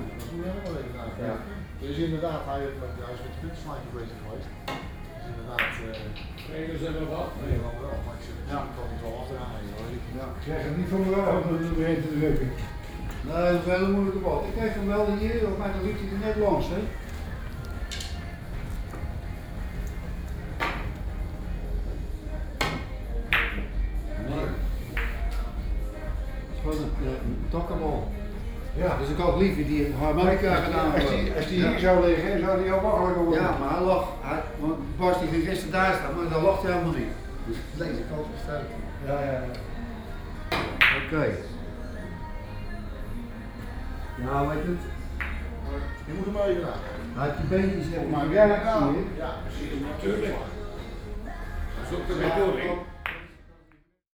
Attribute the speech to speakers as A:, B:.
A: moet je ook wel even naar
B: Ja.
A: Dus inderdaad, hij, hij is met kunstmaatje bezig geweest. Dus inderdaad, eh
C: Krijgen ze nog wat?
A: Nederland wel, maar ik zeg, ja, ik kan het wel afdraaien hoor. Ik-
B: Ja.
D: Ik zeg het niet van wel, want dan begint te drukken.
B: Nee, dat is een hele moeilijke bal. Ik kreeg hem wel hier, maar dan liep hij er net langs, hè. Nee. Het is gewoon een, eh, een takkenbal.
D: Ja.
B: Dus ik had liever die harmonica gedaan.
D: Als die, als die
B: Ja.
D: hier zou liggen, zou die al makkelijker worden.
B: Ja, maar hij lag, hij, want Bas die ging gisteren daar staan, maar daar lag hij helemaal niet. Dus deze kant op staat.
D: Ja, ja.
B: Oké. Ja, weet je het?
A: Je moet hem even aan.
B: Hij heeft die beentjes even
D: Maar
B: je?
A: Ja, precies.
C: Natuurlijk. Zoek er weer door, hè?